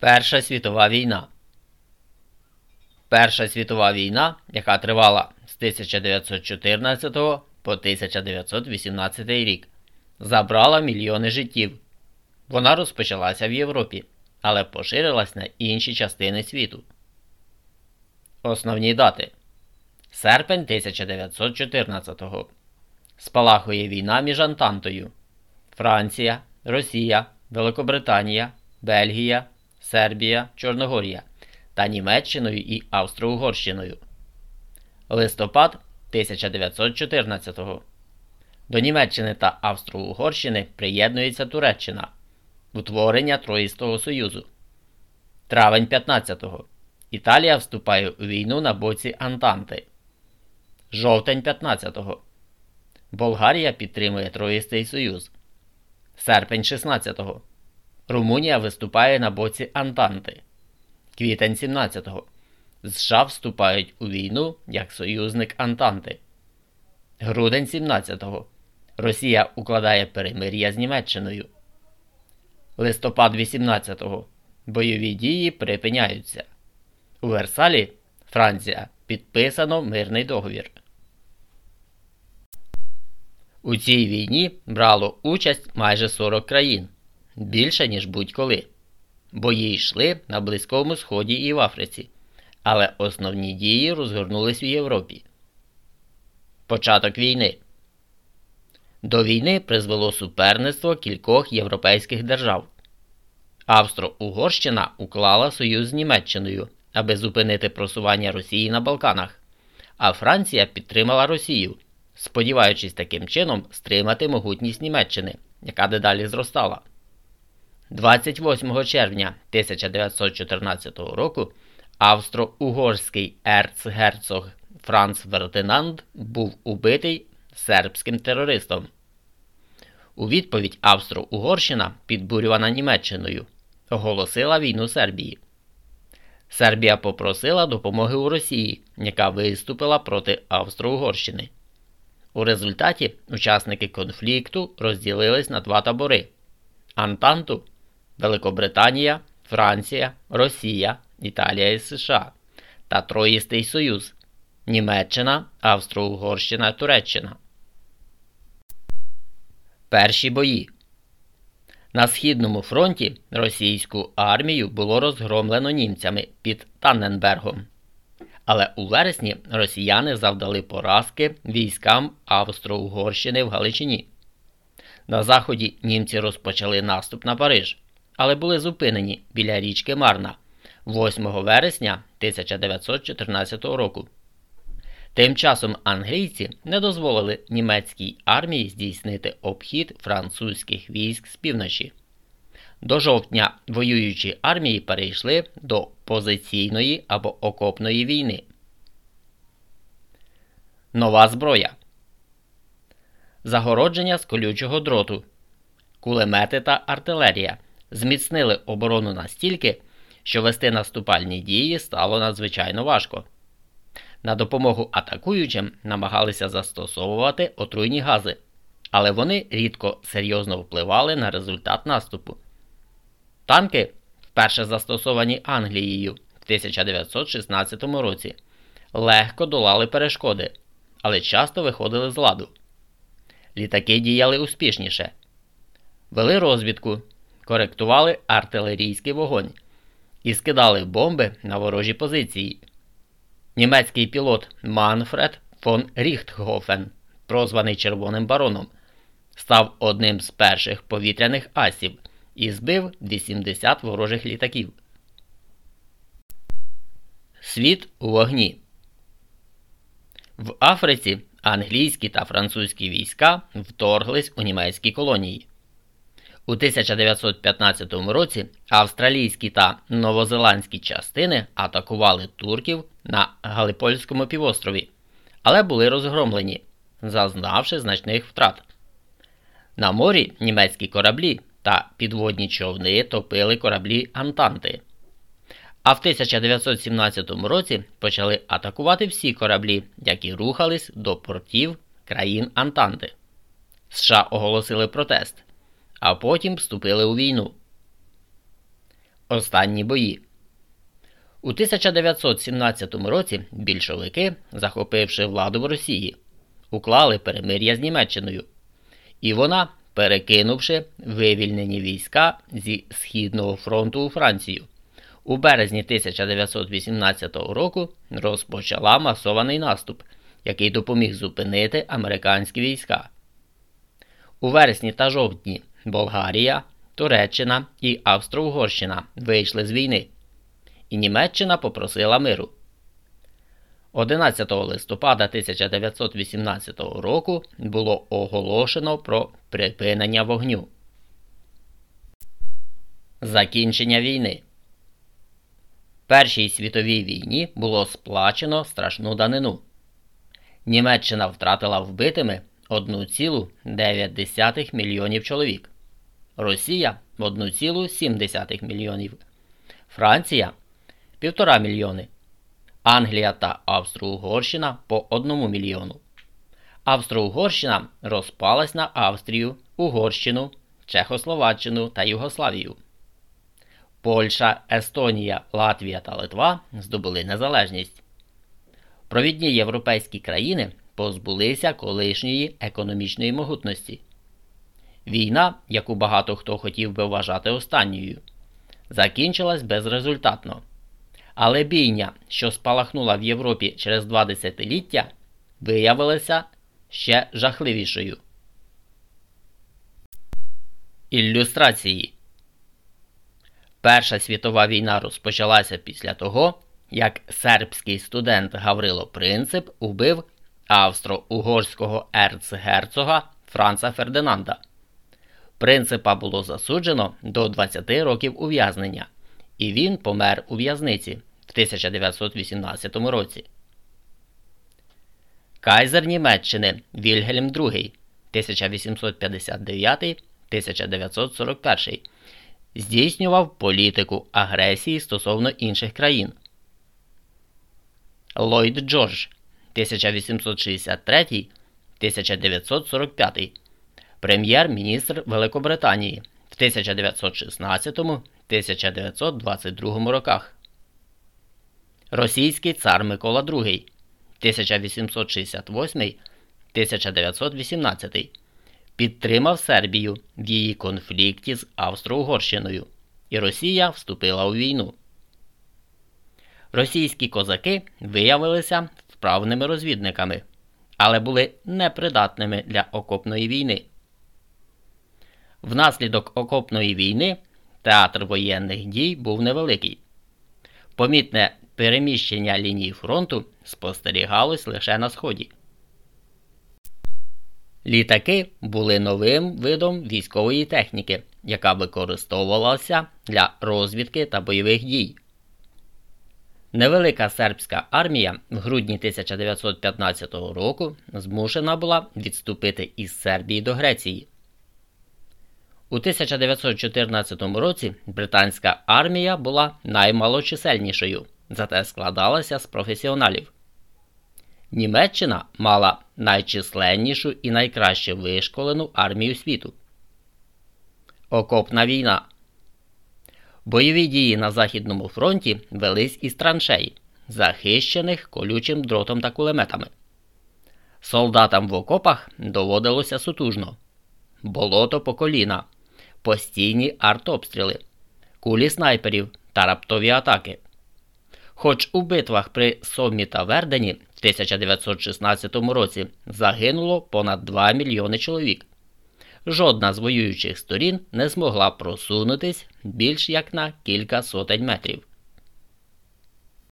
Перша світова війна. Перша світова війна, яка тривала з 1914 по 1918 рік, забрала мільйони життів. Вона розпочалася в Європі, але поширилась на інші частини світу. Основні дати серпень 1914-го. Спалахує війна між Антантою Франція, Росія, Великобританія, Бельгія. Сербія, Чорногорія та Німеччиною і Австро-Угорщиною. Листопад 1914-го. До Німеччини та Австро-Угорщини приєднується Туреччина. Утворення Троїстого Союзу. Травень 15-го. Італія вступає у війну на боці Антанти. Жовтень 15-го. Болгарія підтримує Троїстий Союз. Серпень 16-го. Румунія виступає на боці Антанти. Квітень 17-го. США вступають у війну як союзник Антанти. Грудень 17-го. Росія укладає перемир'я з Німеччиною. Листопад 18-го. Бойові дії припиняються. У Версалі Франція підписано мирний договір. У цій війні брало участь майже 40 країн більше, ніж будь-коли. Бої йшли на Близькому Сході і в Африці, але основні дії розгорнулись у Європі. Початок війни до війни призвело суперництво кількох європейських держав. Австро-Угорщина уклала союз з Німеччиною, аби зупинити просування Росії на Балканах, а Франція підтримала Росію, сподіваючись таким чином стримати могутність Німеччини, яка дедалі зростала. 28 червня 1914 року австро-угорський ерцгерцог Франц Фердинанд був убитий сербським терористом. У відповідь Австро-Угорщина, підбурювана Німеччиною, оголосила війну Сербії. Сербія попросила допомоги у Росії, яка виступила проти Австро-Угорщини. У результаті учасники конфлікту розділились на два табори Антанту Великобританія, Франція, Росія, Італія і США та Троїстий Союз Німеччина, Австро-Угорщина, Туреччина. Перші бої на Східному фронті російську армію було розгромлено німцями під Танненбергом. Але у вересні росіяни завдали поразки військам Австро-Угорщини в Галичині. На заході німці розпочали наступ на Париж але були зупинені біля річки Марна 8 вересня 1914 року. Тим часом англійці не дозволили німецькій армії здійснити обхід французьких військ з півночі. До жовтня воюючі армії перейшли до позиційної або окопної війни. Нова зброя. Загородження з колючого дроту, кулемети та артилерія зміцнили оборону настільки, що вести наступальні дії стало надзвичайно важко. На допомогу атакуючим намагалися застосовувати отруйні гази, але вони рідко серйозно впливали на результат наступу. Танки, вперше застосовані Англією в 1916 році, легко долали перешкоди, але часто виходили з ладу. Літаки діяли успішніше, вели розвідку коректували артилерійський вогонь і скидали бомби на ворожі позиції. Німецький пілот Манфред фон Ріхтгофен, прозваний Червоним бароном, став одним з перших повітряних асів і збив 80 ворожих літаків. Світ у вогні. В Африці англійські та французькі війська вторглись у німецькі колонії. У 1915 році австралійські та новозеландські частини атакували турків на Галипольському півострові, але були розгромлені, зазнавши значних втрат. На морі німецькі кораблі та підводні човни топили кораблі Антанти. А в 1917 році почали атакувати всі кораблі, які рухались до портів країн Антанти. США оголосили протест а потім вступили у війну. Останні бої. У 1917 році більшовики, захопивши владу в Росії, уклали перемир'я з Німеччиною, і вона, перекинувши вивільнені війська зі Східного фронту у Францію, у березні 1918 року розпочала масований наступ, який допоміг зупинити американські війська. У вересні та жовтні Болгарія, Туреччина і Австро-Угорщина вийшли з війни, і Німеччина попросила миру. 11 листопада 1918 року було оголошено про припинення вогню. Закінчення війни. Першій світовій війні було сплачено страшну данину. Німеччина втратила вбитими 1,9 мільйонів чоловік, Росія 1,7 мільйонів, Франція 1,5 мільйони, Англія та Австро-Угорщина по 1 мільйону. Австро-Угорщина розпалась на Австрію, Угорщину, Чехословаччину та Югославію. Польща, Естонія, Латвія та Литва здобули незалежність. Провідні європейські країни позбулися колишньої економічної могутності. Війна, яку багато хто хотів би вважати останньою, закінчилась безрезультатно. Але бійня, що спалахнула в Європі через два десятиліття, виявилася ще жахливішою. Ілюстрації Перша світова війна розпочалася після того, як сербський студент Гаврило Принцип убив австро-угорського ерцгерцога Франца Фердинанда. Принципа було засуджено до 20 років ув'язнення, і він помер у в'язниці в 1918 році. Кайзер Німеччини Вільгельм II 1859 1941 здійснював політику агресії стосовно інших країн. Ллойд Джордж 1863 1945 прем'єр-міністр Великобританії в 1916 1922 роках. Російський цар Микола II 1868 1918 підтримав Сербію в її конфлікті з Австро-Угорщиною, і Росія вступила у війну. Російські козаки виявилися вправними розвідниками, але були непридатними для окопної війни. Внаслідок окопної війни театр воєнних дій був невеликий. Помітне переміщення лінії фронту спостерігалось лише на сході. Літаки були новим видом військової техніки, яка використовувалася для розвідки та бойових дій. Невелика сербська армія в грудні 1915 року змушена була відступити із Сербії до Греції. У 1914 році британська армія була наймалочисельнішою, зате складалася з професіоналів. Німеччина мала найчисленнішу і найкраще вишколену армію світу. Окопна війна. Бойові дії на Західному фронті велись із траншей, захищених колючим дротом та кулеметами. Солдатам в окопах доводилося сутужно, болото по коліна, постійні артобстріли, кулі снайперів та раптові атаки. Хоч у битвах при Сомі та Вердені в 1916 році загинуло понад 2 мільйони чоловік. Жодна з воюючих сторін не змогла просунутись більш як на кілька сотень метрів.